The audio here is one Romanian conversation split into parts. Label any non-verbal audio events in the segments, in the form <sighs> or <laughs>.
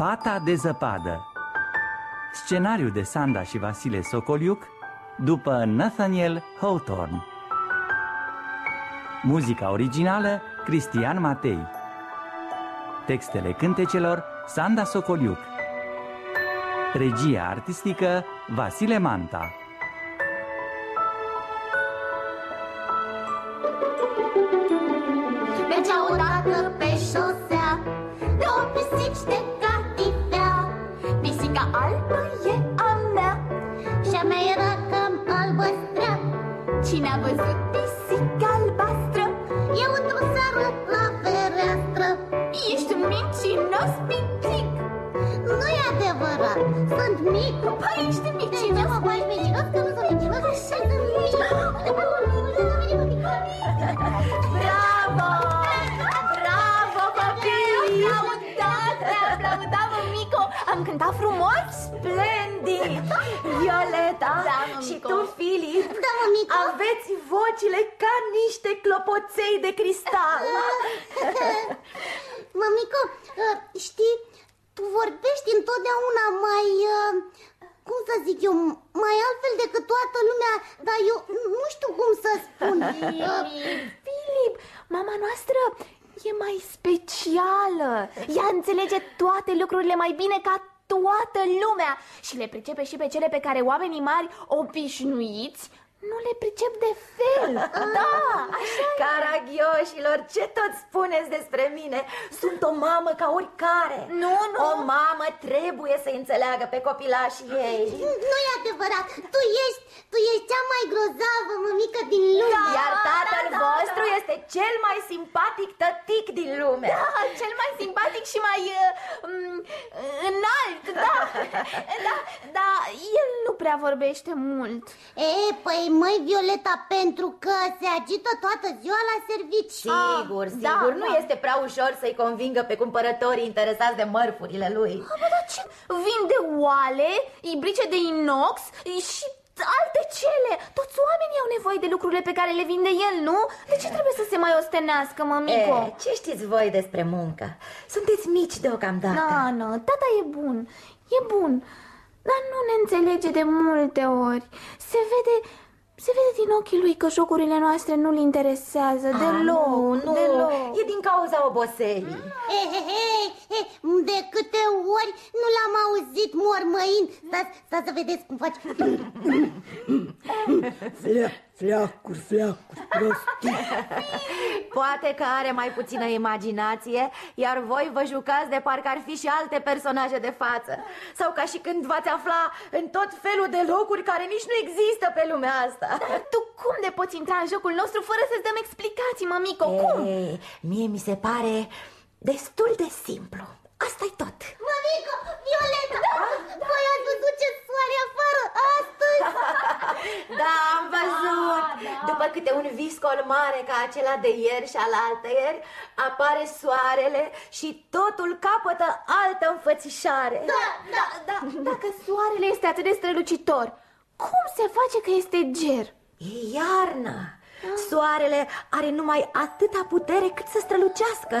Fata de zăpadă. Scenariu de Sanda și Vasile Socoliuc După Nathaniel Hawthorne. Muzica originală Cristian Matei. Textele cântecelor Sanda Socoliuc. Regia artistică Vasile Manta niște clopoței de cristal. <laughs> Mămico, uh, știi, tu vorbești întotdeauna mai, uh, cum să zic eu, mai altfel decât toată lumea, dar eu nu știu cum să spun. Uh, <laughs> Filip, mama noastră e mai specială. Ea înțelege toate lucrurile mai bine ca toată lumea și le pricepe și pe cele pe care oamenii mari obișnuiți nu le pricep de fel. <laughs> Da, așa e. Caragioșilor, ce tot spuneți despre mine? Sunt o mamă ca oricare. Nu, nu. O mamă trebuie să înțeleagă pe copilașii ei. nu e adevărat, tu ești, tu ești cea mai grozavă mămică din lume. Iar tatăl Da, da, vostru este cel mai simpatic tătic din lume. Da, cel mai simpatic și mai uh, um, înalt, da. <laughs> da, da, el nu prea vorbește mult. E, păi măi, Violeta, pentru că se agită toată ziua la servici. Sigur, Ah, sigur, da, nu da. este prea ușor să-i convingă pe cumpărătorii interesați de mărfurile lui. Bă, dar ce? Vinde oale, ibrice de inox și alte cele. Toți oamenii au nevoie de lucrurile pe care le vinde el, nu? De ce trebuie să se mai ostenească, mămico? E, ce știți voi despre muncă? Sunteți mici deocamdată. Na, na, tata e bun, e bun, dar nu ne înțelege de multe ori. Se vede, se vede din ochii lui că jocurile noastre nu-l interesează Ah, deloc, nu, nu, deloc. e din cauza oboselii. He, he, he, he, de câte ori nu l-am auzit mormăind. Stați, stați să vedeți cum face. <laughs> Flea, fleacuri, fleacuri, prostii. <laughs> Poate că are mai puțină imaginație, iar voi vă jucați de parcă ar fi și alte personaje de față. Sau ca și când v-ați afla în tot felul de locuri care nici nu există pe lumea asta. Dar tu cum de poți intra în jocul nostru fără să-ți dăm explicații, mămico? Cum? Ei, mie mi se pare destul de simplu. Asta-i tot. Mămico, Violeta, voi ați văzut ce soare afară astăzi? <laughs> Da, am văzut. După câte un viscol mare ca acela de ieri și al altăieri, apare soarele și totul capătă altă înfățișare. Da, da, da. Dacă soarele este atât de strălucitor, cum se face că este ger? E iarnă. Soarele are numai atâta putere cât să strălucească,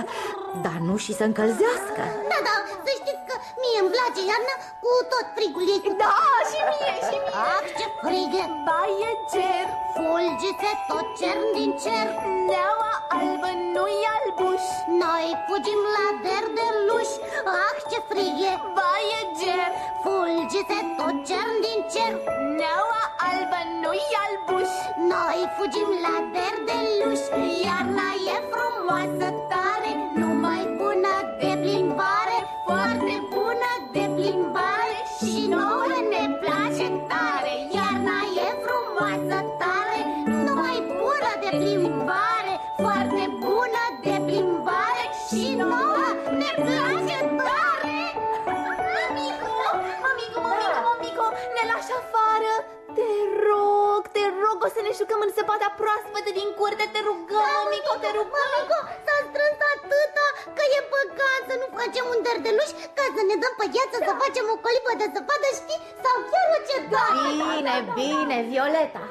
dar nu și să încălzească. Da, da, să știți că mie îmi place iarna cu tot frigul ei cu Da, și mie, și mie. Ah, ce frig e! Ba, e cer, Fulgi-se tot cer din cer neaua albă nu-i albuș, Noi fugim la derdeluș Ah, ce frig e! ba, e ger, Fulgi-se tot cer din cer. Neaua albă nu-i albuș. Noi fugim la derdeluș Iarna e frumoasă tare. Numai bună de plimbare. Foarte bună de plimbare. Și nouă ne place tare rog, te rog, o să ne jucăm în săpada proaspătă din curte Te rugăm, mămico, te rugăm Mămico, s-a strâns atâta că e păcat să nu facem un derdeluș Ca să ne dăm pe gheață, să facem o colipă de zăpadă, știi? Sau chiar o cetare Bine, bine, Violeta.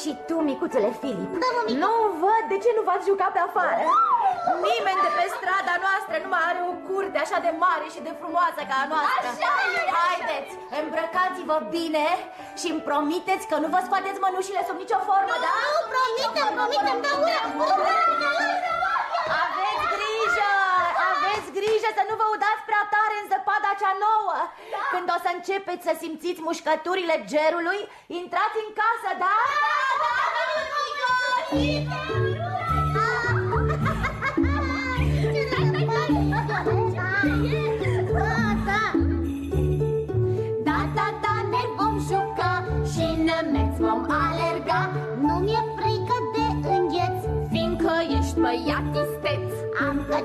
Și tu, micuțule Filip, Da, mămico. nu văd de ce nu v-ați jucat pe afară. Nimeni de pe strada noastră noastră nu mai are o curte așa de mare și de frumoasă ca a noastră. Așa e, așa Haideți, îmbrăcați-vă bine și îmi promiteți că nu vă scoateți mănușile sub nicio formă, da? Nu, promitem, promitem, da, ura, ura, Aveți grijă, aveți grijă să nu vă udați prea tare în zăpada cea nouă. Da. Când o să începeți să simțiți mușcăturile gerului, intrați în casă, da? Da,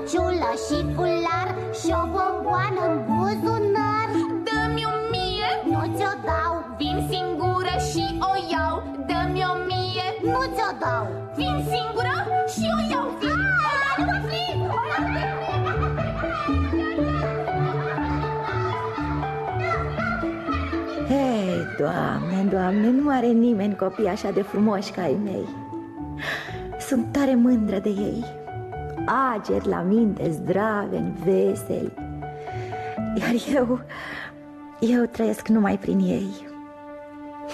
căciulă și fular Și o bomboană în buzunar. Dă-mi o mie, Nu ți-o dau, vin singură și o iau. Dă-mi o mie, nu ți-o dau. Vin singură și o iau. Vin, o iau, vin, o iau, Hei, doamne, doamne, nu are nimeni copii așa de frumoși ca ai mei. Sunt tare mândră de ei Ageri la minte, zdraveni, veseli. Iar eu, eu trăiesc numai prin ei.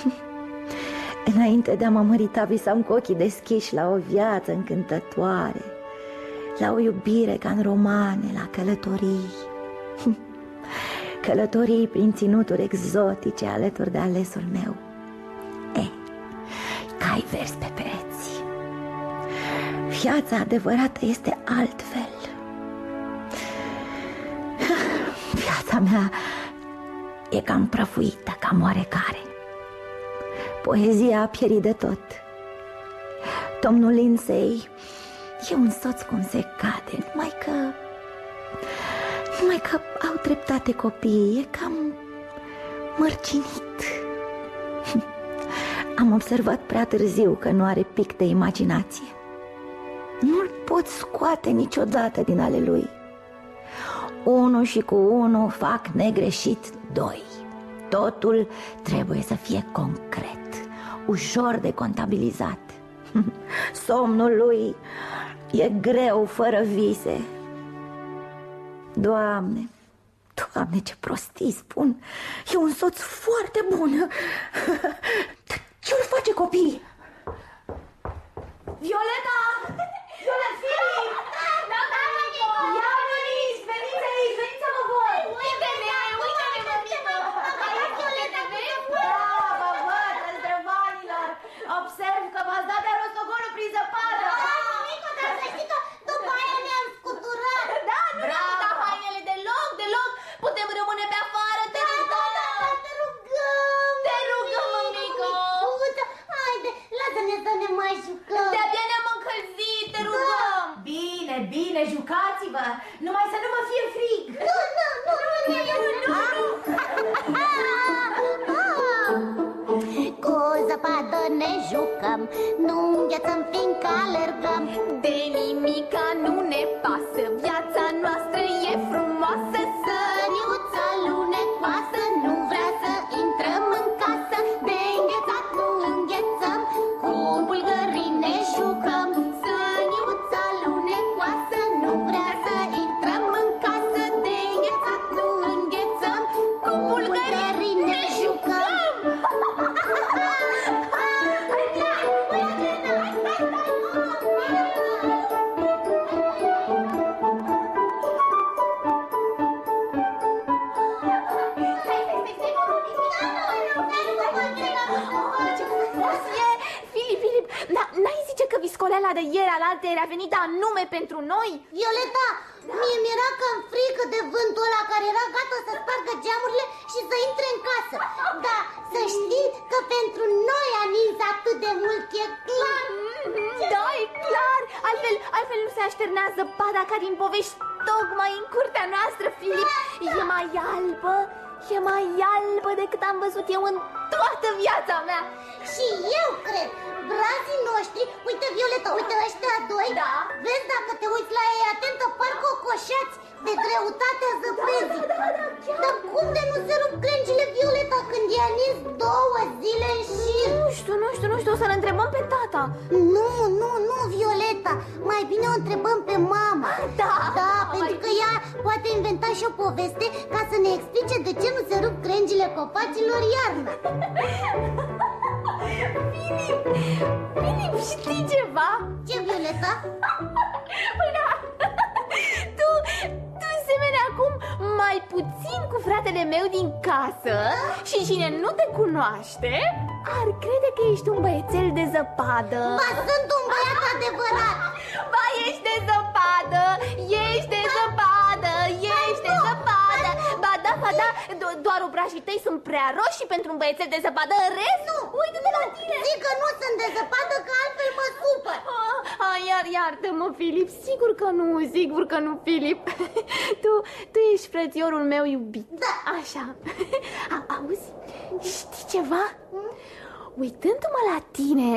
<laughs> Înainte de a mă mărita visam cu ochii deschiși la o viață încântătoare La o iubire ca în romane, la călătorii. <laughs> Călătorii prin ținuturi exotice alături de alesul meu. E, cai vers pe pereți Viața adevărată este altfel. <sighs> Viața mea e cam prăfuită, cam oarecare. Poezia a pierit de tot. Domnul Lindsay e un soț cum se cade Numai că numai că au dreptate copiii, e cam mărcinit <laughs> Am observat prea târziu că nu are pic de imaginație Nu-l pot scoate niciodată din ale lui. Unu și cu unu fac negreșit doi. Totul trebuie să fie concret, ușor de contabilizat. <laughs> Somnul lui e greu fără vise. Doamne, Doamne, ce prostii spun. E un soț foarte bun. Dar <laughs> ce-l face copii? Violeta! Violeta, Filip! Ia veniți, veniți aici, veniți să vă văd! Uite-ne, uite-ne, mămică Da, vă văd, răzdrăvanilor! Observ că v-ați dat de rostogolul prin zăpadă! Mică, dar să știi că după aia ne-am scuturat Da, nu ne-am Bravo! uitat hainele deloc, deloc Putem rămâne pe afară, te Da, rugăm da, da, te rugăm Te rugăm, mămică Micuță, Haide, lasă-ne să ne mai jucăm. De-abia ne-am încălzit, te rugăm. Bine, bine, jucați-vă! Numai să nu vă fie frig! Nu, nu, nu, nu, nu, nu, nu. Cu zăpadă ne jucăm Nu înghețăm fiindcă alergăm. De nimica nu ne pasă viața mea Și eu cred, brazii noștri, uite Violeta, uite ăștia doi Da. Vezi dacă te uiți la ei atentă, parcă ocoșați de greutatea zăpezii Da, da, chiar Dar cum de nu se rup crengile Violeta când i-a nins două zile în șir? Nu știu, nu știu, nu știu, o să-l întrebăm pe tata Nu, nu, nu, Violeta Mai bine o întrebăm pe mama Da. Da, Mai pentru că ea Violeta și o poveste ca să ne explice de ce nu se rup crengile copacilor iarna <laughs> Filip, Filip, știi ceva? Ce, Violeta? <laughs> Păi da, tu, tu semeni acum mai puțin cu fratele meu din casă Și cine nu te cunoaște ar crede că ești un băiețel de zăpadă Ba, sunt un băiat adevărat do- doar obrajii tăi sunt prea roșii pentru un băiețel de zăpadă. În rest, nu, uite-te la tine. Zic că nu sunt de zăpadă, că altfel mă supăr. Ah, ah, iar, iartă-mă, Filip, sigur că nu, sigur că nu, Filip. <laughs> Tu, tu ești frățiorul meu iubit. Da. Așa. <laughs> A, Auzi, știi ceva? Uitându-mă la tine,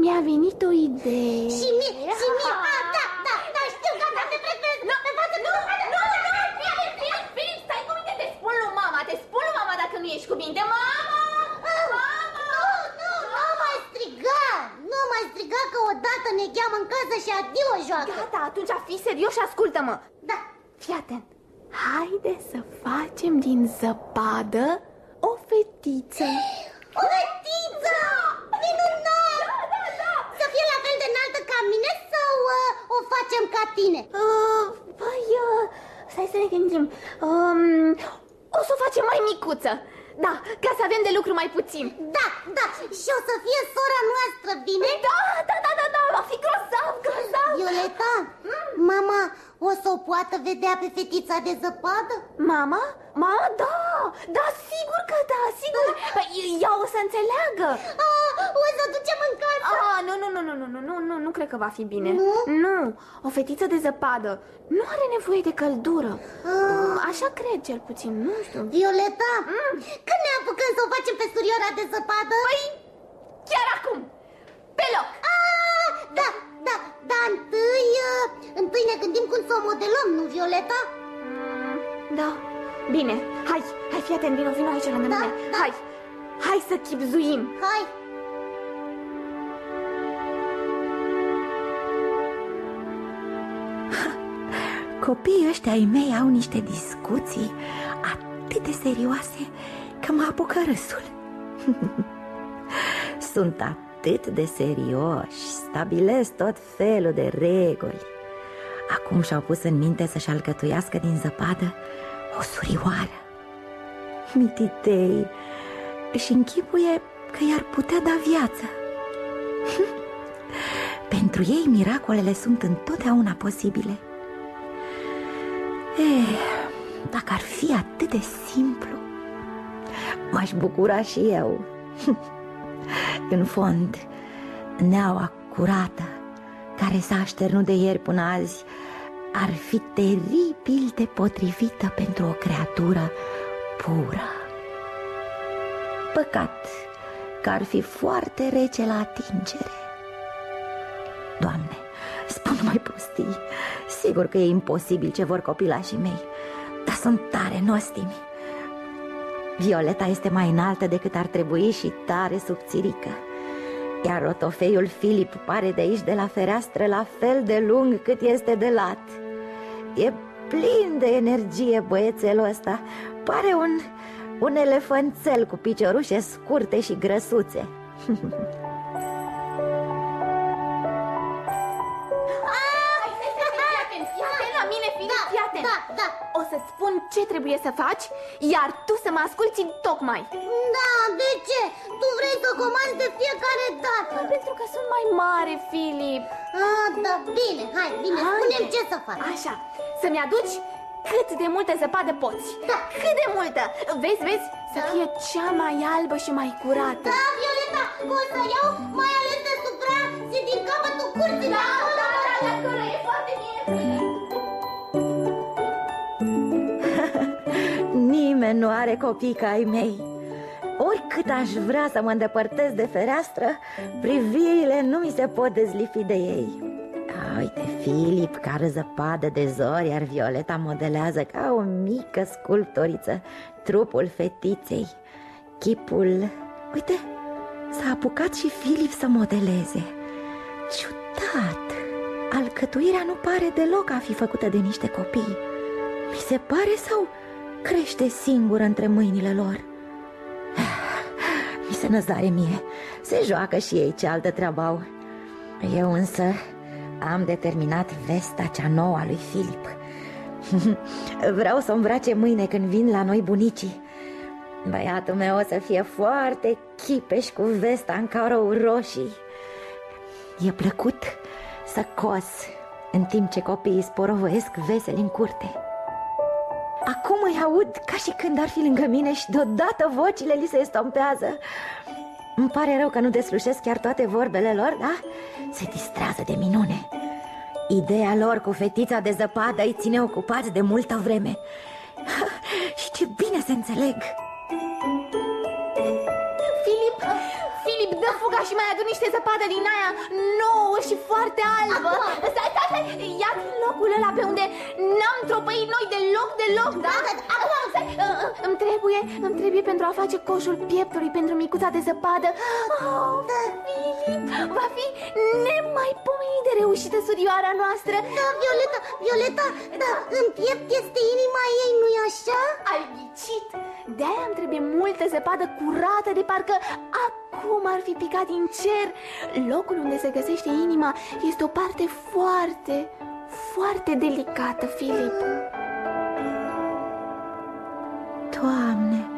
mi-a venit o idee. Și mie, și mie, a, da, da, da, știu, gata, te trec pe, pe față Nu, nu, nu, Filip, Filip, Filip, stai cu mine, te spun lui mama, te spun lui mama dacă nu ești cu minte Mama! Mama! Nu, nu, nu mai striga Nu mai striga că odată ne cheamă în casă și adio joacă. Gata, atunci fii serios și ascultă-mă. Da, Fii atent. Haide să facem din zăpadă o fetiță. O fetiță! Minunat! Să fie la fel de înaltă ca mine sau uh, o facem ca tine? uh, Păi, uh, stai să ne gândim. Um, O să o facem mai micuță Da, ca să avem de lucru mai puțin. Da, da, și o să fie sora noastră, bine? Da, da, da, da, da, va fi grozav, grozav. Violeta, mama o să o poată vedea pe fetița de zăpadă? Mama? Mama, da, da, sigur că da, sigur. Păi, ea o să înțeleagă. Ah, o să ducem în casă. Ah, nu, nu, nu, nu, nu, nu, nu, nu, nu cred că va fi bine. Nu? Nu, o fetiță de zăpadă nu are nevoie de căldură. Ah. Așa cred cel puțin, nu știu. Violeta, când ne apucăm să o facem pe surioara de zăpadă? Păi, chiar acum, pe loc. Ah, da, da, dar întâi, uh, întâi ne gândim cum să o modelăm, nu, Violeta? Mm, Da, bine, hai, hai, fii atent, vino, vino aici lângă Da, mine. da. Hai, hai să chipzuim. Hai, Copiii ăștia ai mei au niște discuții atât de serioase că mă apucă râsul. <laughs> Sunt atât de serioși, stabilesc tot felul de reguli. Acum și-au pus în minte să-și alcătuiască din zăpadă o surioară. Mititei își închipuie că i-ar putea da viață. <laughs> Pentru ei miracolele sunt întotdeauna posibile Eh, dacă ar fi atât de simplu M-aș bucura și eu. <laughs> În fond, neaua curată Care s-a așternut de ieri până azi Ar fi teribil de potrivită pentru o creatură pură. Păcat că ar fi foarte rece la atingere. Doamne, spun mai prostii Sigur că e imposibil ce vor copilașii mei Dar sunt tare nostimi. Violeta este mai înaltă decât ar trebui și tare subțirică. Iar rotofeiul Filip pare de aici de la fereastră la fel de lung cât este de lat. E plin de energie băiețelul ăsta. Pare un, un elefanțel cu piciorușe scurte și grăsuțe <laughs> O să-ți spun ce trebuie să faci, iar tu să mă asculti tocmai. Da, de ce? Tu vrei să comanzi de fiecare dată. Pentru că sunt mai mare, Filip. Ah, da, bine, hai, bine, Haide. spune ce să fac Așa, să-mi aduci cât de multă zăpadă poți. Da. Cât de multă? Vezi, vezi, să Da. fie cea mai albă și mai curată. Da, Violeta, o să iau mai ales de supra și din capătul curții Da, da, Nimeni nu are copii ca ai mei. Oricât aș vrea să mă îndepărtez de fereastră Privirile nu mi se pot dezlifi de ei. A, Uite, Filip care zăpadă de zori Iar Violeta modelează ca o mică sculptoriță Trupul fetiței. Chipul... Uite, s-a apucat și Filip să modeleze. Ciudat! Alcătuirea nu pare deloc a fi făcută de niște copii. Mi se pare sau crește singură între mâinile lor? Mi se năzare mie. Se joacă și ei ce altă treabă au. Eu însă am determinat vesta cea nouă a lui Filip. <laughs> Vreau să îmbrace mâine când vin la noi bunicii. Băiatul meu o să fie foarte chipeș cu vesta în carou roșii. E plăcut să cos în timp ce copiii sporovăiesc veseli în curte Acum îi aud ca și când ar fi lângă mine și deodată vocile li se estompează Îmi pare rău că nu deslușesc chiar toate vorbele lor, da? Se distrează de minune. Ideea lor cu fetița de zăpadă îi ține ocupați de multă vreme. <laughs> Și ce bine se înțeleg Filip, dă fuga și mai adu niște zăpadă din aia nouă și foarte albă. Stai, stai, stai, ia din locul ăla pe unde n-am tropăit noi deloc, deloc, da? Acum, stai, uh, uh, îmi trebuie, îmi trebuie pentru a face coșul pieptului pentru micuța de zăpadă. Oh, Filip, va fi nemaipomenit de reușită surioara noastră. Da, Violeta, Violeta, da, în piept este inima ei, nu-i așa? Ai ghicit! De-aia îmi trebuie multă zăpadă curată de parcă acum ar fi picat din cer? Locul unde se găsește inima este o parte foarte, foarte delicată, Filip. Doamne,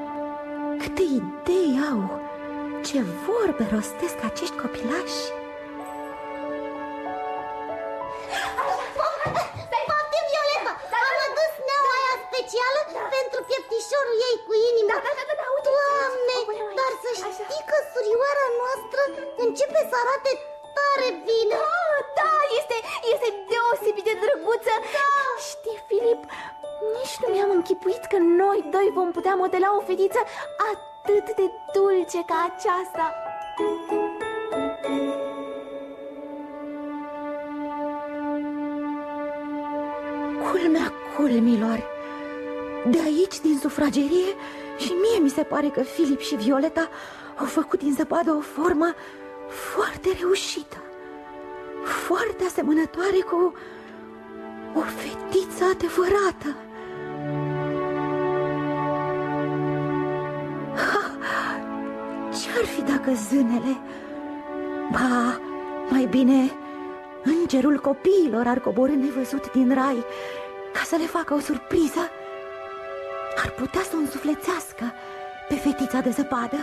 câte idei au! Ce vorbe rostesc acești copilași pieptișorul ei cu inima Da, da, da, da, uite, Doamne, uite, uite, dar să așa. știi că surioara noastră începe să arate tare bine Ah, da, este, este deosebit de drăguță da. Știi, Filip, nici nu mi-am închipuit că noi doi vom putea modela o fetiță atât de dulce ca aceasta Culmea culmilor De aici, din sufragerie? Și mie mi se pare că Filip și Violeta Au făcut din zăpadă o formă Foarte reușită Foarte asemănătoare cu O fetiță adevărată. Ha! Ce-ar fi dacă zânele Ba, mai bine Îngerul copiilor ar coborâ nevăzut din rai Ca să le facă o surpriză Ar putea să o însuflețească Pe fetița de zăpadă?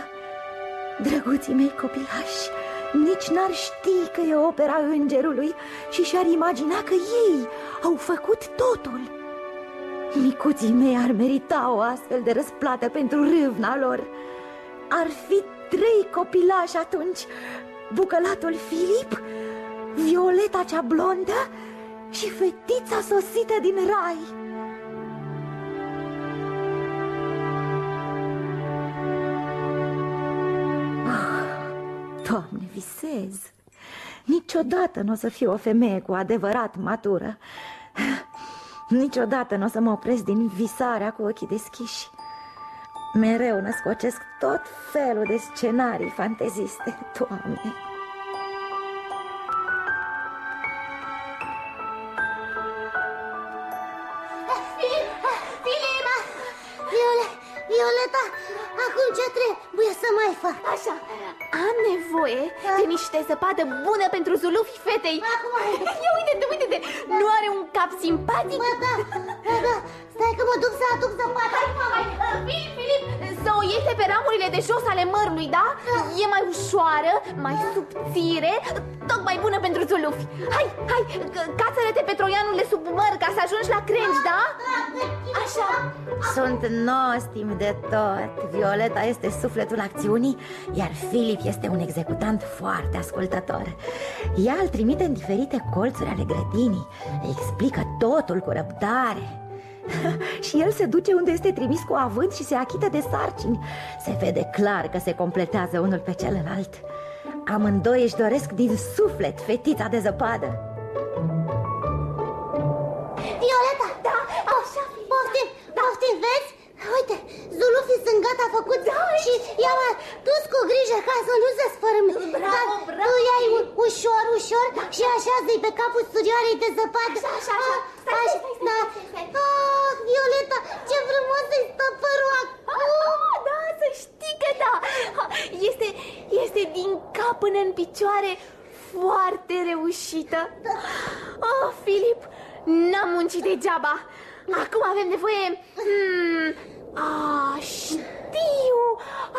Drăguții mei copilași Nici n-ar ști că e opera îngerului Și și-ar imagina că ei au făcut totul. Micuții mei ar merita o astfel de răsplată pentru râvna lor. Ar fi trei copilași atunci Bucălatul Filip Violeta cea blondă și fetița sosită din rai Doamne, visez. Niciodată nu o să fiu o femeie cu adevărat matură. Niciodată nu o să mă opresc din visarea cu ochii deschiși. Mereu născocesc tot felul de scenarii fanteziste, Doamne Violeta, acum ce trebuie să mai fac? Așa, am nevoie de niște zăpadă bună pentru zulufii fetei Acum. <laughs> Ia uite-te, uite-te, nu are un cap simpatic? Bă, da, bă, da, stai că mă duc să aduc zăpada Filip, Filip, să o iei de pe ramurile de jos ale mărului, da? E mai ușoară, mai subțire, tocmai bună pentru zulufi. Hai, hai, c- cațără-te pe troianul de sub măr ca să ajungi la crengi, da? Așa. Sunt nostim de tot. Violeta este sufletul acțiunii Iar Filip este un executant foarte ascultător. Ea îl trimite în diferite colțuri ale grădinii. Îi explică totul cu răbdare <laughs> Și el se duce unde este trimis cu avânt și se achită de sarcini. Se vede clar că se completează unul pe celălalt. Amândoi își doresc din suflet fetița de zăpadă. Violeta, da, așa, poftim, poftim, vezi? uite, zulufii sunt gata făcut da, și i-am dus cu grijă ca să nu se sfărâme. Bravo, bravo! Tu ia ușor, ușor da, și așează-i pe capul studioarei de zăpadă. Așa, așa, așa. Ah, stai, stai, stai, stai, da. stai, stai. Ah, Violeta, ce frumos îi stă părul acum! Ah, da, să știi că da! Ah, este, este din cap până în picioare foarte reușită. Da. Oh, Filip, n-am muncit degeaba. Acum avem nevoie hmm, a, știu!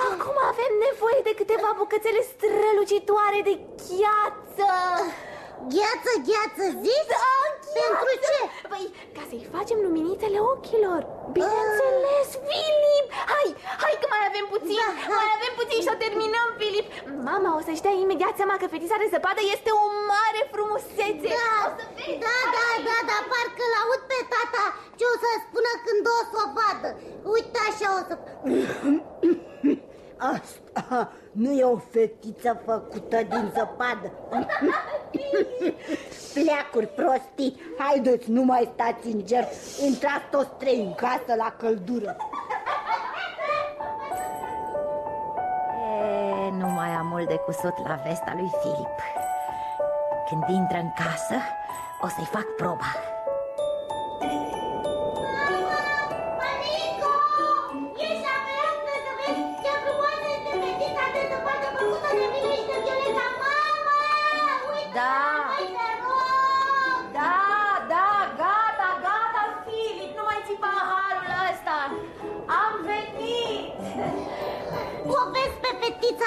Acum avem nevoie de câteva bucățele strălucitoare de gheață Gheață, gheață, zici? Da, Pentru ce? Păi, ca să-i facem luminițele ochilor. Bineînțeles, Filip! Hai, hai că mai avem puțin Da, da. Mai avem puțin și o terminăm, Filip. Mama o să-și dea imediat seama că fetița de zăpadă este o mare frumusețe. Da, O să vezi. da, da, da, da, parcă l-aud pe tata ce o să spună când o să o vadă. Uite așa o să... Asta nu e o fetiță făcută din zăpadă. <laughs> Pleacuri prostii, haideți, nu mai stați în ger, intrați toți trei în casă la căldură. E, nu mai am mult de cusut la vesta lui Filip Când intră în casă, o să-i fac proba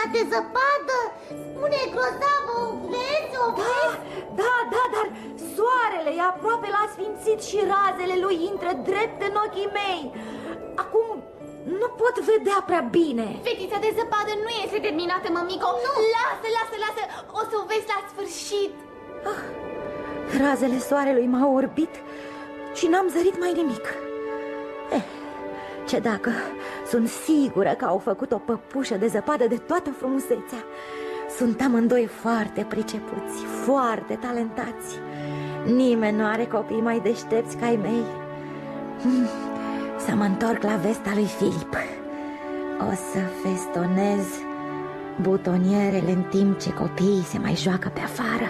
pe fetița de zăpadă? Spune grozavă, o vezi, o vezi? Da, da, dar soarele e aproape la sfințit și razele lui intră drept în ochii mei. Acum nu pot vedea prea bine. Fetița de zăpadă nu este terminată, mămico Nu! Lasă, lasă, lasă. O să o vezi la sfârșit. Razele soarelui m-au orbit și n-am zărit mai nimic. Eh, Ce dacă sunt sigură că au făcut o păpușă de zăpadă de toată frumusețea. Sunt amândoi foarte pricepuți, foarte talentați. Nimeni nu are copii mai deștepți ca ai mei. Hmm, Să mă întorc la vesta lui Filip. O să festonez butonierele în timp ce copiii se mai joacă pe afară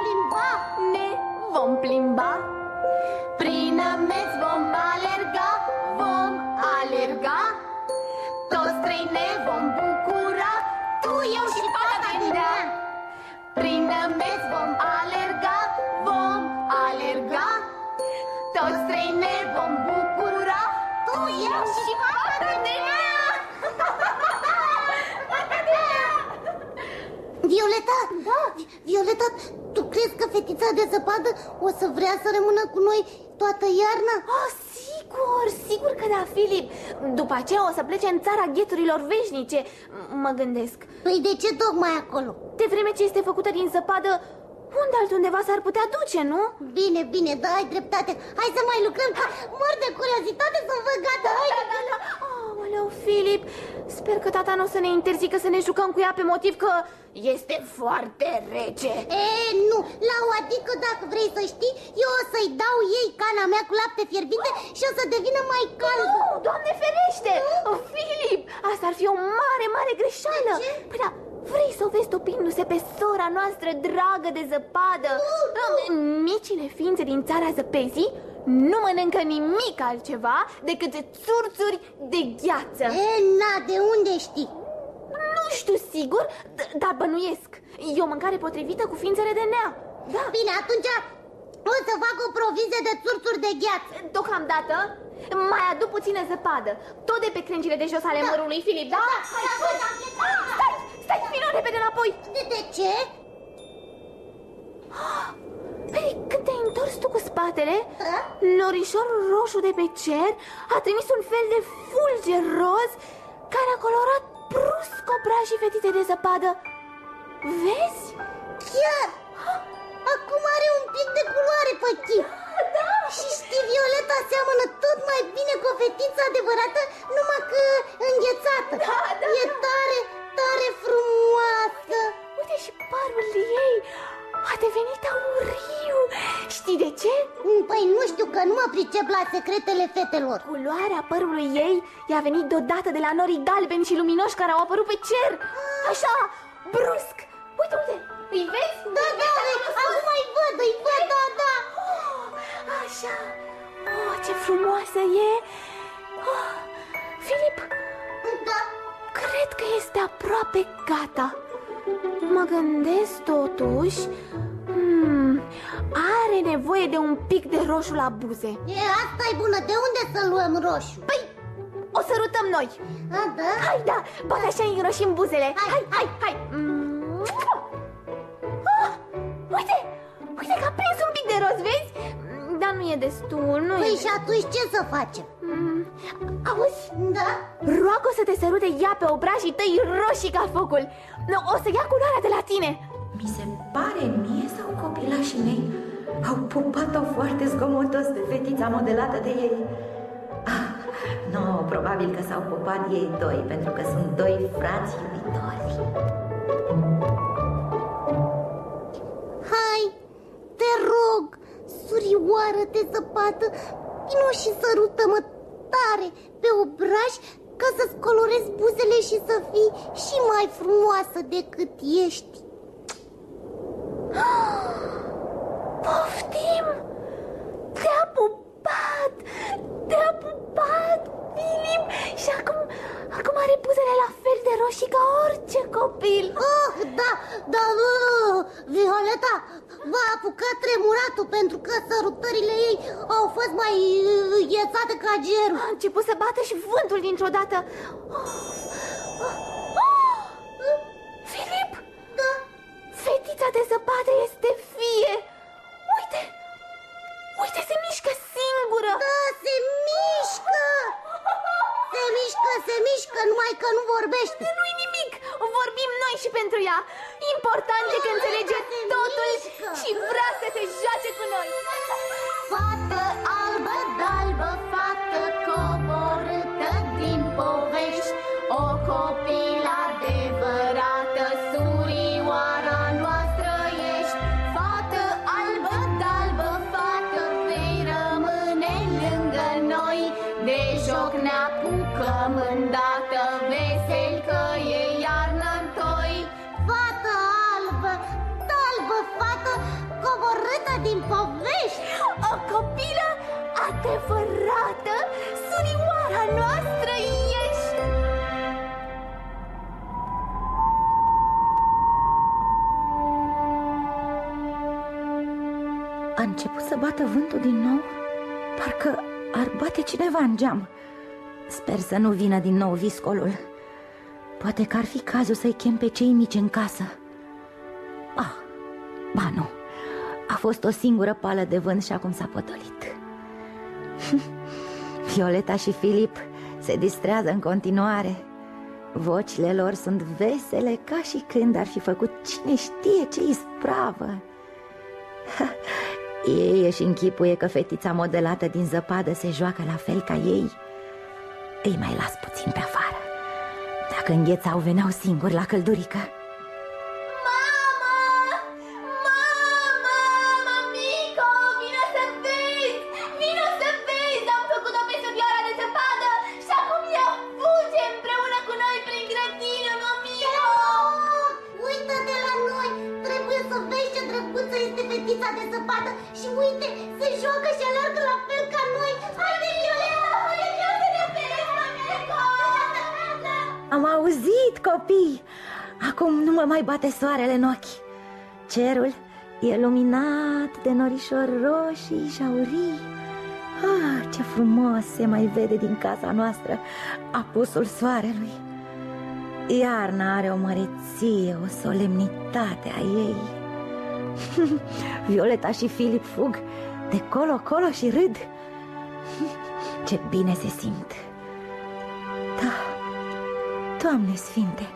plimba? Ne vom plimba. Prin amezi vom alerga Vom alerga. Toți trei ne vom bucura. Tu, eu și fata din mea Prin amezi vom alerga Vom alerga. Toți trei ne vom bucura. Tu, eu și fata din mea <laughs> Fata din mea Violeta, da. Violeta, tu crezi că fetița de zăpadă o să vrea să rămână cu noi toată iarna? Oh, sigur, sigur că da, Filip. După aceea o să plece în țara gheturilor veșnice. M- Mă gândesc. Păi de ce tocmai acolo? De vreme ce este făcută din zăpadă Unde altundeva s-ar putea duce, nu? Bine, bine, da, ai dreptate. Hai să mai lucrăm, că mor de curiozitate să văd gata Hai, Da, da, da Aoleu, Filip Sper că tata nu o să ne interzică să ne jucăm cu ea pe motiv că este foarte rece. E, nu, la o adică dacă vrei să știi Eu o să-i dau ei cana mea cu lapte fierbinte și o să devină mai caldă Nu, Doamne ferește! Filip, asta ar fi o mare, mare greșeală. De ce? Păi da, vrei să o vezi topindu-se pe sora noastră dragă de zăpadă? Micile ființe din țara zăpezii nu mănâncă nimic altceva decât țurțuri de gheață E, na, de unde știi? Nu știu sigur, d- dar bănuiesc E o mâncare potrivită cu ființele de nea Da, Bine, atunci o să fac o provizie de țurțuri de gheață deocamdată mai aduc puțină zăpadă Tot de pe crengile de jos ale Da. mărului Filip, da? Da, Hai, da, hai, da, da. Stai, stai, vino repede înapoi De, de ce? Păi, când te-ai întors tu cu spatele Da? Norișorul roșu de pe cer A trimis un fel de fulger roz Care a colorat brusc obrajii fetiței de zăpadă Vezi? Chiar! Acum are un pic de culoare pe chip <laughs> Da! Și știi, Violeta seamănă tot mai bine cu o fetiță adevărată Numai că înghețată Da, da, E da. tare, tare frumoasă Uite și părul ei A devenit auriu. Știi de ce? Păi nu știu că nu mă pricep la secretele fetelor. Culoarea părului ei i-a venit deodată de la norii galbeni și luminoși care au apărut pe cer. Așa, brusc. Uite, uite, îi vezi? Da, da, acum îi văd, îi văd, da, da. Oh, așa, oh, ce frumoasă e. Oh, Filip, Da, cred că este aproape gata Mă gândesc totuși hmm, Are nevoie de un pic de roșu la buze e, asta e bună, de unde să luăm roșu? Păi, o sărutăm noi A, da? Hai, da, poate așa înroșim buzele Hai. Hai, hai, hai ah, Uite, uite că a prins un pic de roz, vezi? Dar nu e destul, nu Păi e și atunci ce să facem? Mm, Auzi, Da? roagă să te sărute ea pe obrajii tăi roșii ca focul Nu, O să ia culoarea de la tine Mi se pare mie sau copilașii mei au pupat-o foarte zgomotos de fetița modelată de ei. Ah, nu, probabil că s-au pupat ei doi, pentru că sunt doi frați iubitori. Hai, te rog, surioară de zăpadă, vino și sărută-mă tare pe obraj ca să-ți colorezi buzele și să fii și mai frumoasă decât ești. <gasps> Poftim! Te-a pupat! Te-a pupat, Filip! Și acum, acum are buzele la fel de roșii ca orice copil Oh, da, da, uh, Violeta v-a apucat tremuratul pentru că sărutările ei au fost mai uh, ghețate ca gerul. A început să bată și vântul dintr-o dată oh, oh, oh! Filip! Da, Fetița de zăpadă este vie! Uite! Uite, se mișcă singură! da, se mișcă! Se mișcă, se mișcă, numai că nu vorbește. Nu-i nimic! Vorbim noi și pentru ea! Important e că înțelege totul și vrea să se joace cu noi! Fată adevărată, surioara noastră ești! A început să bată vântul din nou? Parcă ar bate cineva în geam. Sper să nu vină din nou viscolul. Poate că ar fi cazul să-i chem pe cei mici în casă. Ah, ba nu. A fost o singură pală de vânt și acum s-a potolit <laughs> Violeta și Filip se distrează în continuare. Vocile lor sunt vesele ca și când ar fi făcut cine știe ce ispravă. <laughs> Ei își închipuie că fetița modelată din zăpadă se joacă la fel ca ei. Îi mai las puțin pe afară. Dacă înghețau, veneau singuri la căldurică copii. Acum nu mă mai bate soarele în ochi. Cerul e luminat de norișori roșii și aurii Ah, ce frumos se mai vede din casa noastră apusul soarelui. Iarna are o măreție, o solemnitate a ei. <laughs> Violeta și Filip fug de colo-colo și râd. <laughs> Ce bine se simt. Da, Doamne Sfinte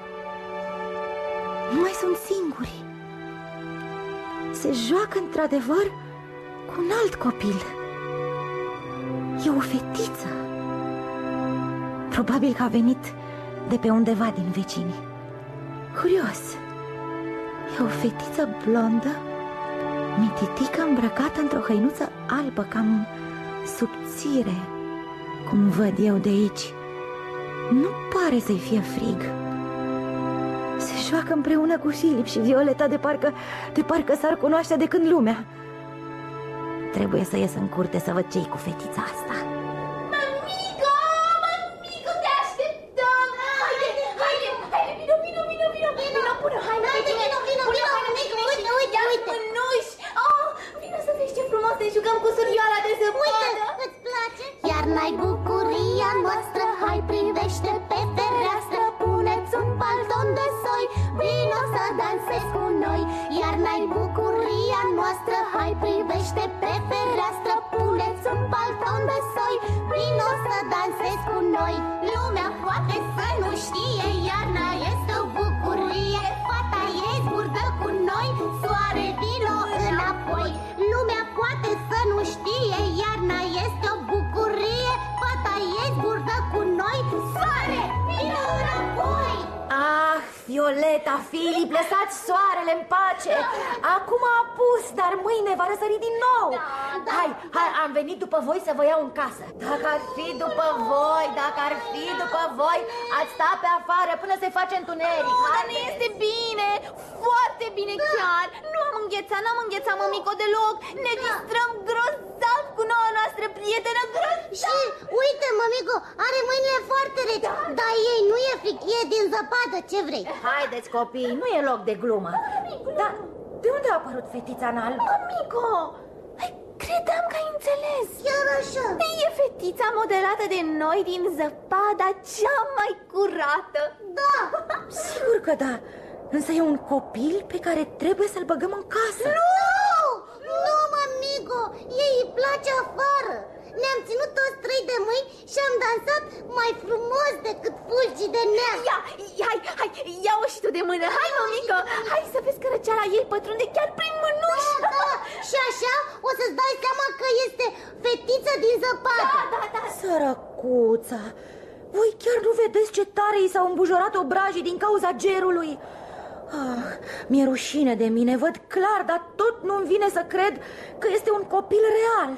Nu mai sunt singuri. Se joacă într-adevăr cu un alt copil. E o fetiță. Probabil că a venit de pe undeva din vecini. Curios. E o fetiță blondă Mititică îmbrăcată într-o hăinuță albă Cam subțire, cum văd eu de aici. Nu pare să-i fie frig. Se joacă împreună cu Filip și Violeta de parcă, de parcă s-ar cunoaște de când lumea. Trebuie să ies în curte să văd ce cu fetița asta. Mamico, mamico, te așteptăm! Haide, haide, haide, vino, vino, vino, vino, vino, pune haine pe Haide, tine. vino, vino, Pune vino, haine pe mamico, tine uite, și uite, ia uite. mânuși. Oh, vino să vezi ce frumos ne jucăm cu surioara de zăpadă. Uite, îți place? Iar n-ai bucuria noastră Hai privește pe fereastră Puneți un palton de soi. Vino să dansezi cu noi Iar n-ai bucuria noastră. Hai privește pe fereastră Puneți un palton de soi. Vino să dansezi cu noi. Lumea poate să nu știe Iarna este o bucurie. Fata e zburdă cu noi Soare, vino înapoi Violeta, Filip, lăsați soarele în pace. Acum a apus, dar mâine va răsări din nou. Hai, hai, am venit după voi să vă iau în casă. Dacă ar fi după voi, dacă ar fi după voi Ați sta pe afară până se face întuneric. Dar nu este bine, foarte bine chiar. Nu am înghețat, n-am înghețat mămico deloc. Ne distrăm grozav cu noua noastră prietenă grozav. Și uite, mămico, are mâinile foarte reci. Dar ei nu e fric, e din zăpadă, ce vrei? <laughs> Haideți copii, nu e loc de glumă Dar de unde a apărut fetița în alb? Mămico, ai, credeam că ai înțeles. Chiar așa E fetița modelată de noi din zăpada cea mai curată. Da, Sigur că da Însă e un copil pe care trebuie să-l băgăm în casă Nu! Nu, mămico, ei îi place afară Ne-am ținut toți trei de mâini și am dansat mai frumos decât fulgii de neam Ia, hai, hai, ia-o și tu de mână. Hai, mămico, hai să vezi că răceala ei pătrunde chiar prin mânuși. Da, da, și așa o să-ți dai seama că este fetiță din zăpadă Da, da, da. Sărăcuța Voi chiar nu vedeți ce tare i s-au îmbujorat obrajii din cauza gerului Ah, mi-e rușine de mine, văd clar, dar tot nu-mi vine să cred că este un copil real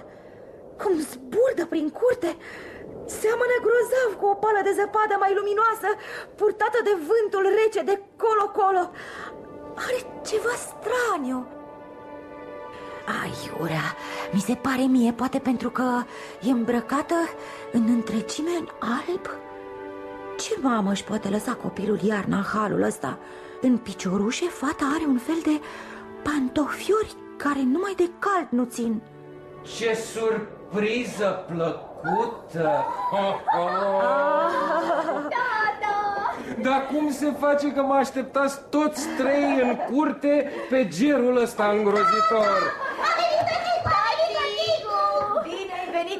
Cum zburdă prin curte! Seamănă grozav cu o pală de zăpadă mai luminoasă Purtată de vântul rece de colo-colo. Are ceva straniu. Aiurea, mi se pare mie, poate pentru că e îmbrăcată în întregime în alb? Ce mamă își poate lăsa copilul iarna în halul ăsta? În piciorușe, fata are un fel de pantofiori care numai de cald nu țin. Ce surpriză plăcută! Oh, oh. Dar cum se face că mă așteptați toți trei în curte pe gerul ăsta îngrozitor?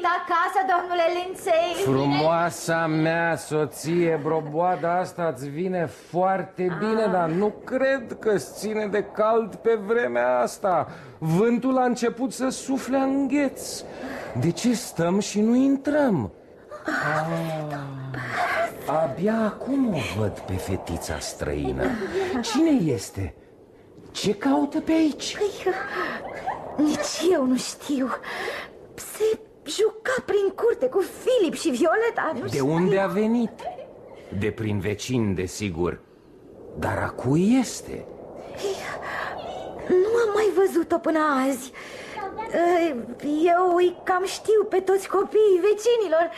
Venit acasă, domnule Linței Frumoasa mea soție, broboada asta îți vine foarte bine, dar nu cred că îți ține de cald pe vremea asta. Vântul a început să sufle în gheț. De ce stăm și nu intrăm? Ah, abia acum o văd pe fetița străină. Cine este? Ce caută pe aici? Păi, nici eu nu știu Se juca prin curte cu Filip și Violeta nu De știu. unde a venit? De prin vecin, desigur. Dar a cui este? Nu am mai văzut-o până azi Eu îi cam știu pe toți copiii vecinilor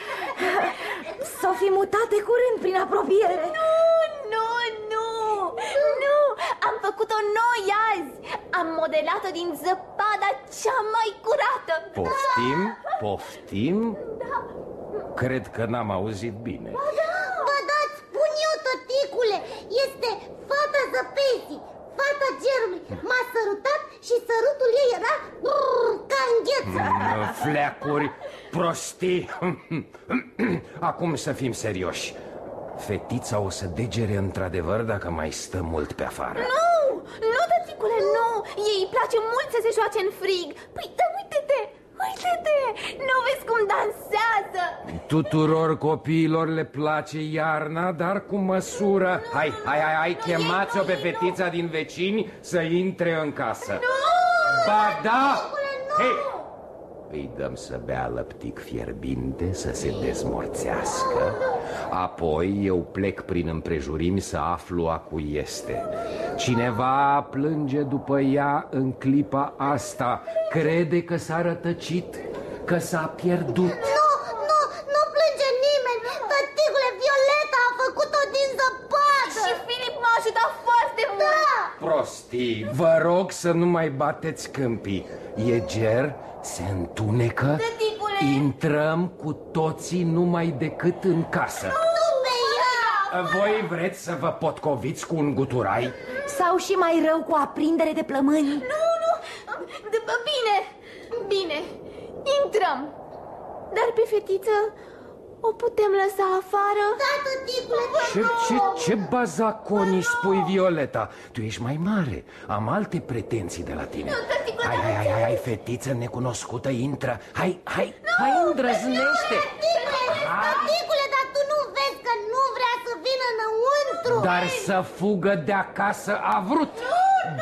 S-o fi mutat de curând prin apropiere Nu, nu, nu, am făcut-o noi azi. Am modelat-o din zăpada cea mai curată. Poftim? Poftim? Cred că n-am auzit bine. Vă dați, spun eu, tăticule Este fata zăpezii Fata gerului M-a sărutat și sărutul ei era brrr, ca în gheță Mm, Fleacuri, prostii. <clears throat> Acum să fim serioși. Fetița o să degere într-adevăr dacă mai stă mult pe afară. Nu, nu, tăticule, nu. Ei îi place mult să se joace în frig. Păi, da, uite-te, uite-te, nu vezi cum dansează? Tuturor copiilor le place iarna, dar cu măsură. Hai, hai, hai, hai, chemați-o pe fetița din vecini să intre în casă. Nu! Ba da! Hei, îi dăm să bea lăptic fierbinte, să se dezmorțească. Apoi eu plec prin împrejurimi să aflu a cui este. Cineva plânge după ea în clipa asta. Crede că s-a rătăcit, că s-a pierdut. Nu, nu, nu plânge nimeni. Tăticule, Violeta a făcut-o din zăpadă. Și Filip m-a ajutat foarte mult. Da, Prostii, vă rog să nu mai bateți câmpii. E ger, se întunecă? Tăticule! Intrăm cu toții numai decât în casă. Nu pe ea! Voi vreți să vă potcoviți cu un guturai? Sau și mai rău cu aprindere de plămâni? Nu, nu, de, bine, bine, intrăm! Dar pe fetiță o putem lăsa afară? Da, tăticule, Ce, ce, ce bazaconii spui, Violeta? Tu ești mai mare, am alte pretenții de la tine. Tăticule, Hai, hai, hai, hai, hai, fetiță necunoscută, intră. Hai, hai, hai, îndrăznește. Tăticule, dar tu nu vezi că nu vrea să vină înăuntru. Dar să fugă de acasă a vrut.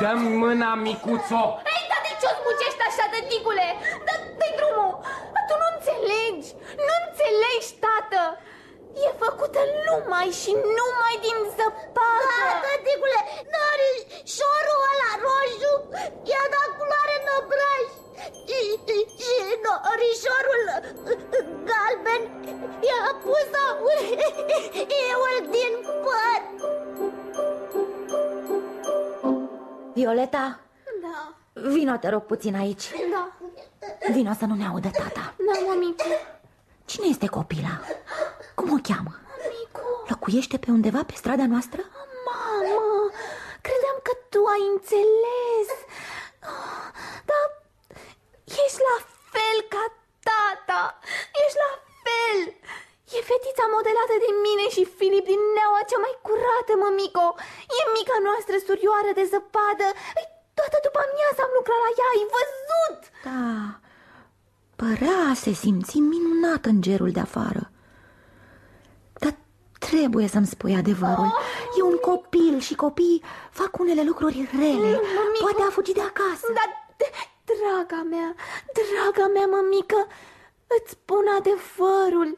Dă-mi mâna, micuțo. Ei, dar de ce o smucești așa, tăticule? Dă, dă drumul Tu nu înțelegi, nu înțelegi, tată! E făcută numai și numai din zăpadă! Da, tăticule, norișorul ăla roșu? I-a dat culoare năbraș! Și, și norișorul galben i-a pus aul din păr! Violeta, Da, vino te rog puțin aici. Da, Vino să nu ne audă tata. Da, mămicu Cine este copila? Cum o cheamă? Micu, Locuiește pe undeva pe strada noastră? mamă, credeam că tu ai înțeles Dar ești la fel ca tata Ești la fel E fetița modelată de mine și Filip din neaua cea mai curată, mămico E mica noastră surioară de zăpadă Ei, Toată după amiază am lucrat la ea, ai văzut? Da, părea a se simți minunat în gerul de afară. Dar trebuie să-mi spui adevărul. E un copil și copiii fac unele lucruri rele. Mămico. Poate a fugit de acasă. Dar, draga mea, draga mea mămică, îți spun adevărul.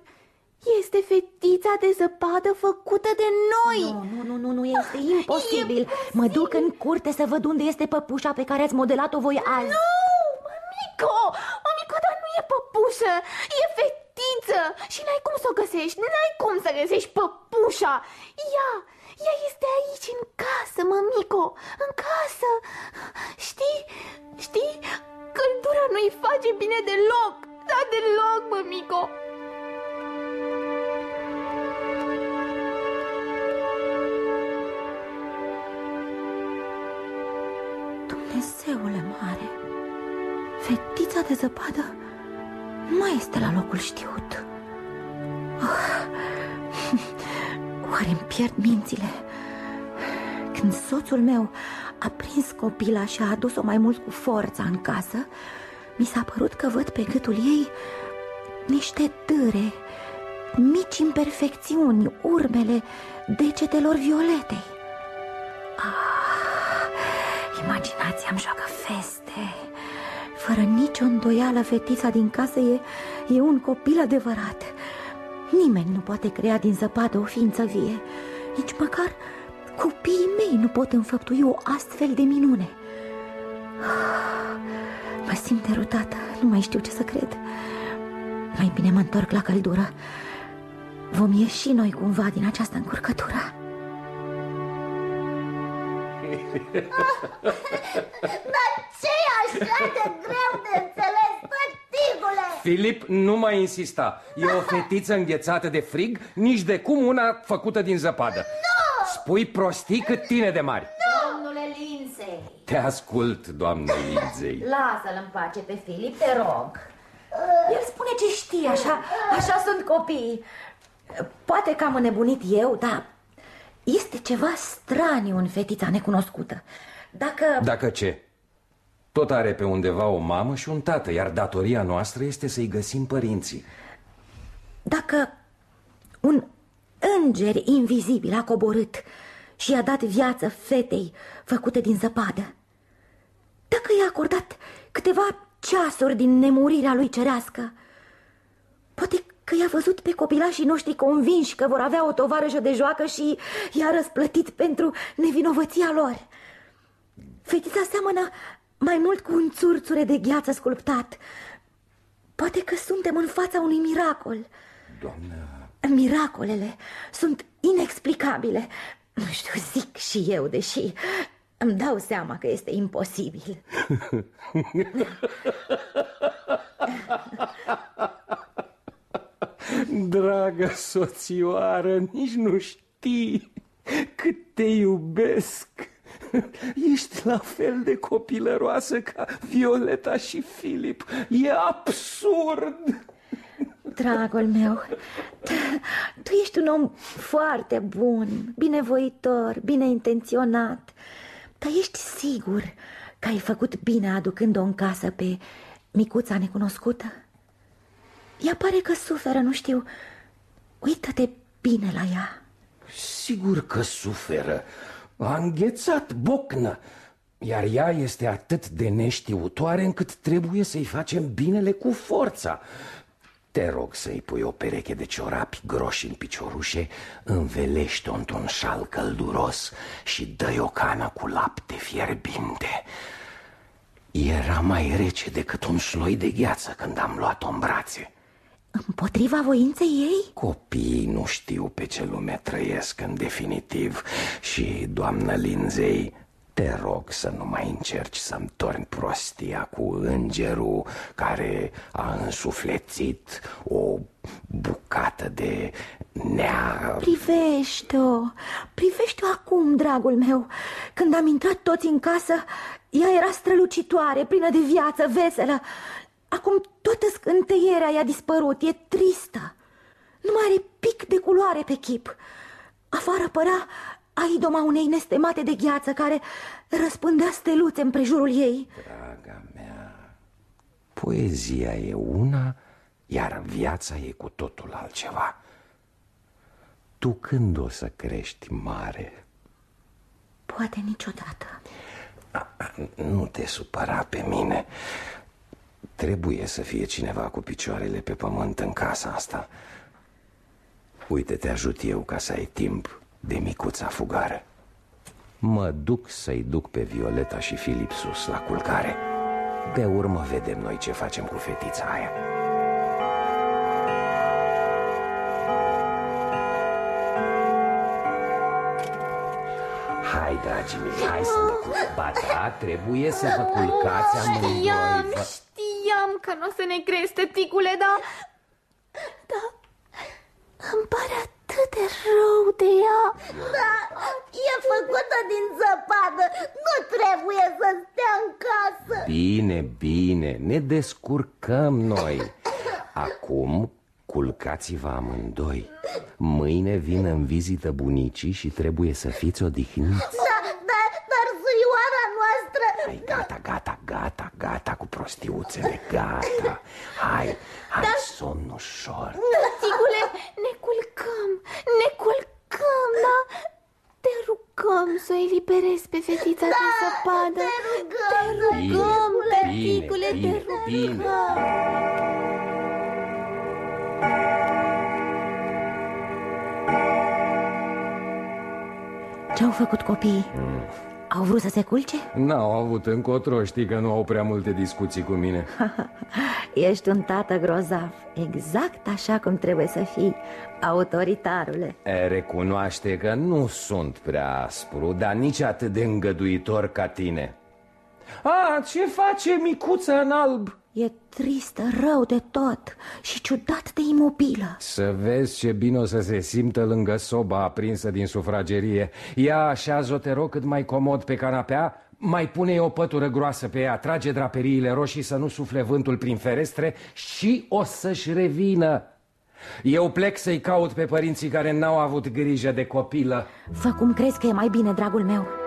Este fetița de zăpadă făcută de noi. Nu, nu, nu, nu, nu este imposibil. Mă duc în curte să văd unde este păpușa pe care ați modelat-o voi azi. Nu, mămico, mămico, dar nu e păpușă, e fetiță. Și n-ai cum să o găsești, n-ai cum să găsești păpușa. Ea, ea este aici, în casă, mămico, în casă. Știi, știi, căldura nu-i face bine deloc, da deloc, mămico. Dumnezeule mare Fetița de zăpadă nu mai este la locul știut. Oh. <laughs> Oare îmi pierd mințile? Când soțul meu a prins copila și a adus-o mai mult cu forța în casă Mi s-a părut că văd pe gâtul ei niște târe Mici imperfecțiuni, urmele degetelor violetei. Imaginația îmi joacă feste Fără nicio îndoială fetița din casă e, e un copil adevărat. Nimeni nu poate crea din zăpadă o ființă vie. Nici măcar copiii mei nu pot înfăptui o astfel de minune. <sighs> Mă simt derutată, nu mai știu ce să cred. Mai bine mă întorc la căldură. Vom ieși noi cumva din această încurcătură <laughs> Dar ce e așa de greu de înțeles, tăticule? Filip, nu mai insista. E o fetiță înghețată de frig Nici de cum una făcută din zăpadă. Nu! Spui prostii cât tine de mari. Domnule Lindsay. Te ascult, doamnă Lindsay. Lasă-l în pace pe Filip, te rog. El spune ce știe, așa, așa sunt copiii. Poate că am înnebunit eu, dar este ceva straniu în fetița necunoscută Dacă... Dacă ce? Tot are pe undeva o mamă și un tată Iar datoria noastră este să-i găsim părinții Dacă un înger invizibil a coborât și i-a dat viață fetei făcute din zăpadă, dacă i-a acordat câteva ceasuri din nemurirea lui cerească. Poate că i-a văzut pe copilașii noștri convinși că vor avea o tovarășă de joacă și i-a răsplătit pentru nevinovăția lor. Fetița seamănă mai mult cu un țurțure de gheață sculptat. Poate că suntem în fața unui miracol. Doamnă... Miracolele sunt inexplicabile. Nu știu, zic și eu, deși îmi dau seama că este imposibil. <laughs> Dragă soțioară, nici nu știi cât te iubesc. Ești la fel de copilăroasă ca Violeta și Filip. E absurd! Dragul meu, tu ești un om foarte bun, binevoitor, bine intenționat, dar ești sigur că ai făcut bine aducând-o în casă pe micuța necunoscută? Ea pare că suferă, nu știu. Uită-te bine la ea. Sigur că suferă. A înghețat bocnă. Iar ea este atât de neștiutoare încât trebuie să-i facem binele cu forța. Te rog să-i pui o pereche de ciorapi groși în piciorușe, învelește-o într-un șal călduros și dă-i o cană cu lapte fierbinte. Era mai rece decât un sloi de gheață când am luat-o în brațe. Împotriva voinței ei? Copiii nu știu pe ce lume trăiesc în definitiv și, doamnă Linzei, te rog să nu mai încerci să-mi torni prostia cu îngerul care a însuflețit o bucată de nea... Privește-o, privește-o acum, dragul meu. Când am intrat toți în casă, ea era strălucitoare, plină de viață, veselă. Acum toată scânteierea i-a dispărut, e tristă. Nu mai are pic de culoare pe chip. Afară părea aidoma unei nestemate de gheață care răspândea steluțe în prejurul ei. Draga mea, poezia e una, iar viața e cu totul altceva. Tu când o să crești mare? Poate niciodată. Nu te supăra pe mine. Trebuie să fie cineva cu picioarele pe pământ în casa asta. Uite, te ajut eu ca să ai timp de micuța fugară. Mă duc să-i duc pe Violeta și Filip sus la culcare. Pe urmă vedem noi ce facem cu fetița aia. Hai, dragii mei, hai să ne culcați. Da, trebuie să vă culcați amândoi. Știam, Vă... știam că nu o să ne crezi, tăticule, dar... Da, îmi pare atât de rău de ea. Da, e făcută din zăpadă, nu trebuie să stea în casă Bine, bine, ne descurcăm noi. Acum culcați-vă amândoi. Mâine vin în vizită bunicii și trebuie să fiți odihniți. Da, da, dar surioara noastră Hai, gata, gata, gata, gata cu prostiuțele, gata. Hai, hai, somn ușor. Tăticule, ne culcăm, ne culcăm, da? Te rugăm să o eliberezi pe fetița din zăpadă. te rugăm, Te rugăm, Bine, tăticule, te bine, rugăm. bine. Ce-au făcut copiii? Au vrut să se culce? N-au avut încotro, știi că nu au prea multe discuții cu mine <laughs> Ești un tată grozav, exact așa cum trebuie să fii, autoritarule. E, recunoaște că nu sunt prea aspru, dar nici atât de îngăduitor ca tine. A, ce face micuța în alb? E tristă, rău de tot și ciudat de imobilă. Să vezi ce bine o să se simtă lângă soba aprinsă din sufragerie Ia așează-o, te rog, cât mai comod pe canapea Mai pune o pătură groasă pe ea Trage draperiile roșii să nu sufle vântul prin ferestre Și o să-și revină Eu plec să-i caut pe părinții care n-au avut grijă de copilă Fă cum crezi că e mai bine, dragul meu.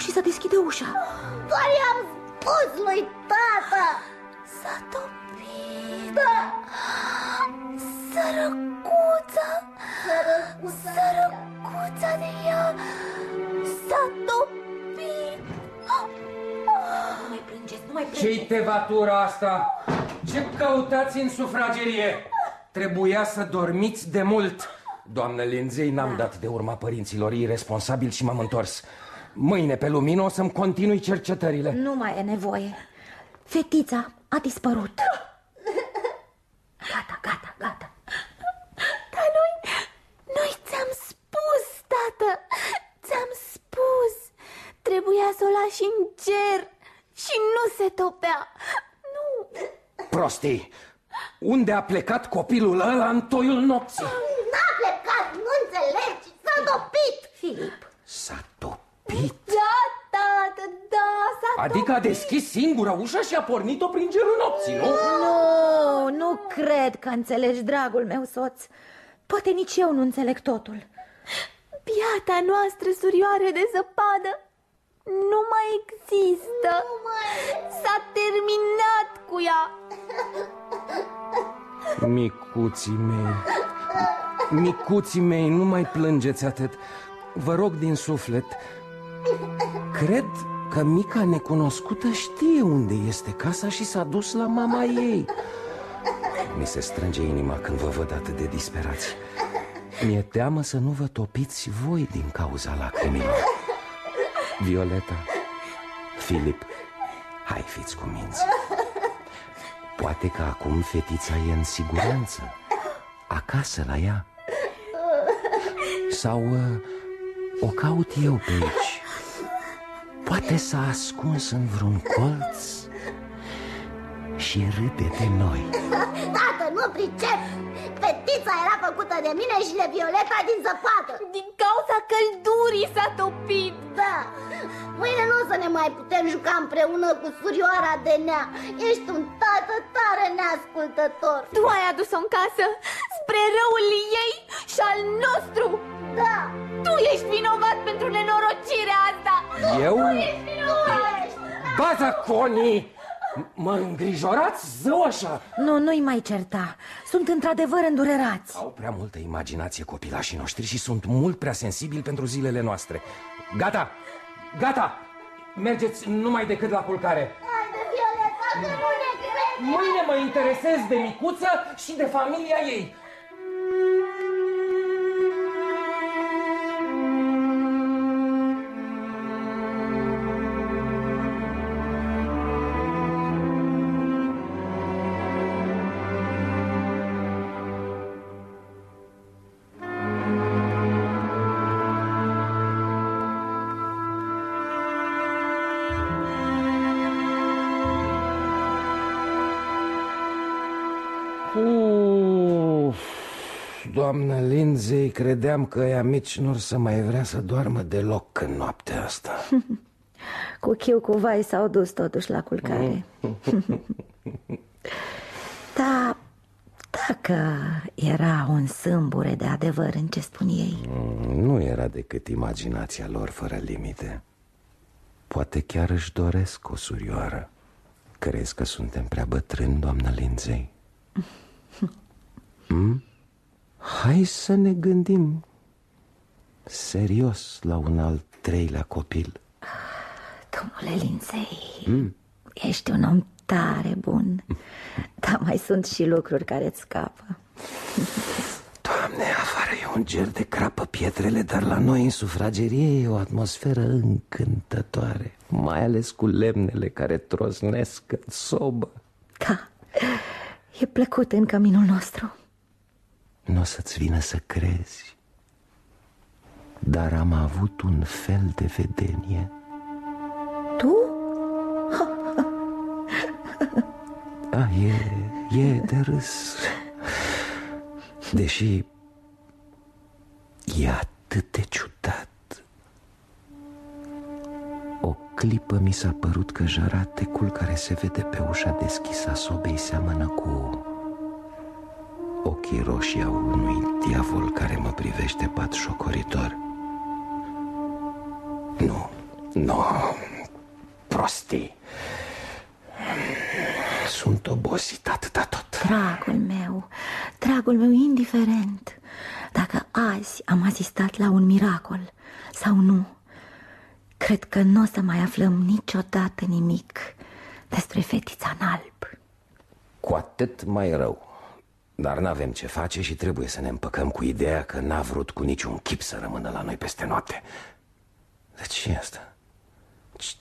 Reușit să deschide ușa. Doar i-am spus lui tata? S-a topit Da, Sărăcuța sărăcuța Sărăcuța de ea S-a topit Nu mai plângeți, nu mai plângeți. Ce-i tevatura asta? Ce căutați în sufragerie? Trebuia să dormiți de mult Doamnă Linzei, n-am dat de urma părinților irresponsabili și m-am întors Mâine pe lumină o să-mi continui cercetările Nu mai e nevoie. Fetița a dispărut. Gata, gata, gata. Dar noi, noi ți-am spus, tată Ți-am spus Trebuia să o lași în cer Și nu se topea Nu Prostii! Unde a plecat copilul ăla în toiul nopții? N-a plecat, nu înțelegi, s-a topit Filip, S-a topit Da, tată, da, s-a Adică a deschis singură ușa și a pornit-o prin gerul nopții, nu? nu, nu cred că înțelegi, dragul meu soț. Poate nici eu nu înțeleg totul. Piata noastră surioare de zăpadă nu mai există S-a terminat cu ea Micuții mei, micuții mei, nu mai plângeți atât Vă rog din suflet Cred că mica necunoscută știe unde este casa și s-a dus la mama ei. Mi se strânge inima când vă văd atât de disperați. Mi-e teamă să nu vă topiți voi din cauza lacrimilor. Violeta, Filip, hai fiți cu minți. Poate că acum fetița e în siguranță Acasă la ea. Sau uh, o caut eu pe aici Poate s-a ascuns în vreun colț Și râde de noi. <laughs> Tată, nu pricep! Fetița era făcută de mine și de Violeta din zăpadă. Din cauza căldurii s-a topit. Da, mâine nu o să ne mai putem juca împreună cu surioara de nea. Ești un tată tare neascultător. Tu ai adus-o în casă spre răul ei și al nostru. Da, Tu ești vinovat pentru nenorocirea asta. Eu? Ești vinovat. Baza Conii! Mă îngrijorați zău așa? Nu, nu-i mai certa. Sunt într-adevăr îndurerați. Au prea multă imaginație copilașii noștri și sunt mult prea sensibili pentru zilele noastre. Gata, gata! Mergeți numai decât la culcare. Haide Violeta, că nu ne crede. Mâine mă interesez de micuță și de familia ei doamnă Lindsay, credeam că ea mici nu să mai vrea să doarmă deloc în noaptea asta <laughs> Cu chiu cu vai s-au dus totuși la culcare. <laughs> da, dacă era un sâmbure de adevăr în ce spun ei. Mm, Nu era decât imaginația lor fără limite Poate chiar își doresc o surioară Crezi că suntem prea bătrâni, doamnă Lindsay? Hmm? <laughs> Hai să ne gândim serios la un al treilea copil Domnule Linței, ești un om tare bun, dar mai sunt și lucruri care îți scapă. Doamne, afară e un ger de crapă pietrele Dar la noi în sufragerie e o atmosferă încântătoare Mai ales cu lemnele care trosnesc în sobă Da, e plăcut în căminul nostru. Nu o să-ți vină să crezi Dar am avut un fel de vedenie. Tu? A, <laughs> e, e de râs. Deși e atât de ciudat. O clipă mi s-a părut că jaratecul care se vede pe ușa deschisă a sobei seamănă cu ochii roșii au unui diavol care mă privește pat șocoritor Nu, nu, prostii. Sunt obosit atâta tot. Dragul meu, dragul meu indiferent Dacă azi am asistat la un miracol sau nu Cred că nu o să mai aflăm niciodată nimic despre fetița în alb. Cu atât mai rău Dar n-avem ce face și trebuie să ne împăcăm cu ideea că n-a vrut cu niciun chip să rămână la noi peste noapte De ce e asta? Ce,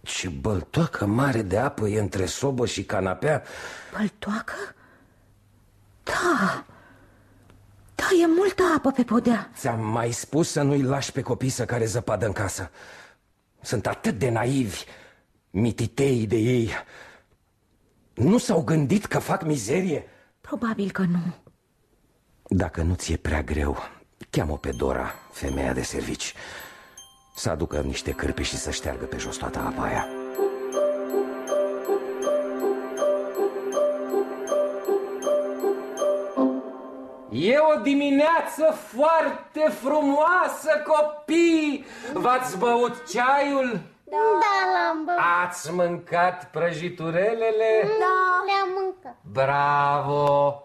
ce băltoacă mare de apă e între sobă și canapea Băltoacă? Da, da, e multă apă pe podea Ți-am mai spus să nu-i lași pe copii să care zăpadă în casă Sunt atât de naivi, mititei de ei Nu s-au gândit că fac mizerie? Probabil că nu Dacă nu ți-e prea greu, cheamă pe Dora, femeia de servici Să aducă niște cârpe și să șteargă pe jos toată apa aia E o dimineață foarte frumoasă, copii! V-ați băut ceaiul? Da, l-am băut Ați mâncat prăjiturelele? Da, le-am mâncat Bravo!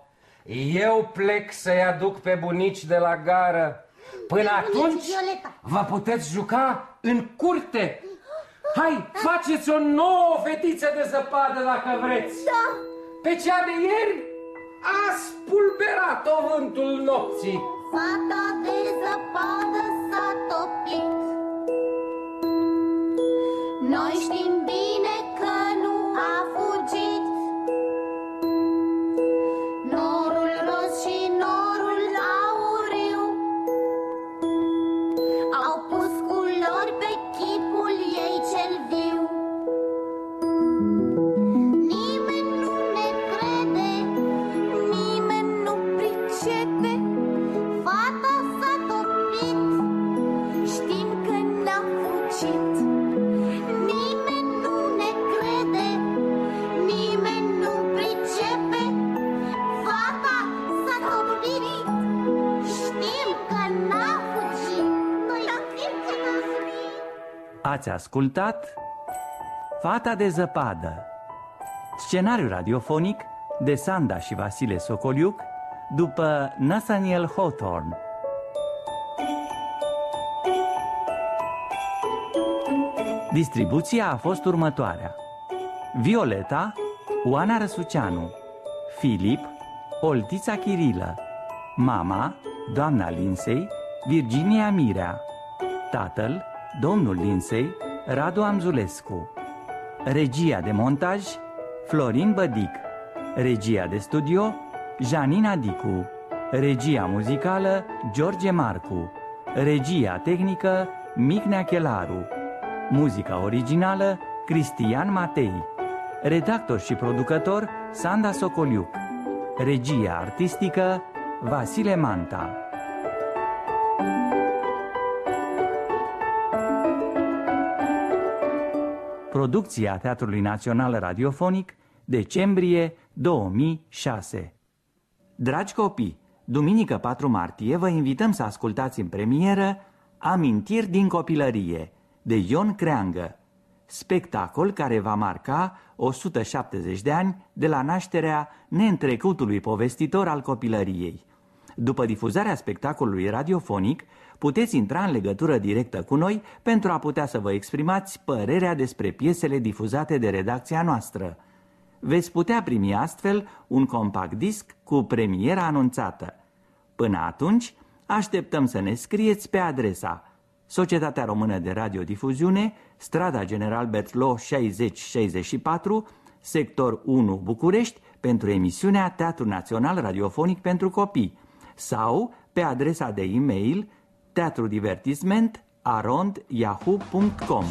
Eu plec să-i aduc pe bunici de la gară. Până atunci Violeta. vă puteți juca în curte. Hai, faceți o nouă fetiță de zăpadă dacă vreți. Da Pe cea de ieri a spulberat-o vântul nopții. Fata de zăpadă s-a topit Noi știm bine Ați ascultat Fata de zăpadă Scenariu radiofonic de Sanda și Vasile Socoliuc după Nathaniel Hawthorne. Distribuția a fost următoarea. Violeta, Oana Răsuceanu Filip, Oltița Chirilă Mama, doamna Linsei, Virginia Mirea Tatăl, domnul Linsei, Radu Amzulescu. Regia de montaj, Florin Bădic. Regia de studio, Janina Dicu. Regia muzicală, George Marcu. Regia tehnică, Micnea Chelaru. Muzica originală, Cristian Matei. Redactor și producător, Sanda Socoliuc. Regia artistică, Vasile Manta Producția Teatrului Național Radiofonic, decembrie 2006 Dragi copii, duminică 4 martie vă invităm să ascultați în premieră Amintiri din copilărie, de Ion Creangă, spectacol care va marca 170 de ani de la nașterea neîntrecutului povestitor al copilăriei. După difuzarea spectacolului radiofonic, puteți intra în legătură directă cu noi pentru a putea să vă exprimați părerea despre piesele difuzate de redacția noastră. Veți putea primi astfel un compact disc cu premiera anunțată. Până atunci, așteptăm să ne scrieți pe adresa Societatea Română de Radiodifuziune, strada General Bertlo 6064, sector 1 București, pentru emisiunea Teatru Național Radiofonic pentru Copii sau pe adresa de e-mail teatrudivertisment arond yahoo.com.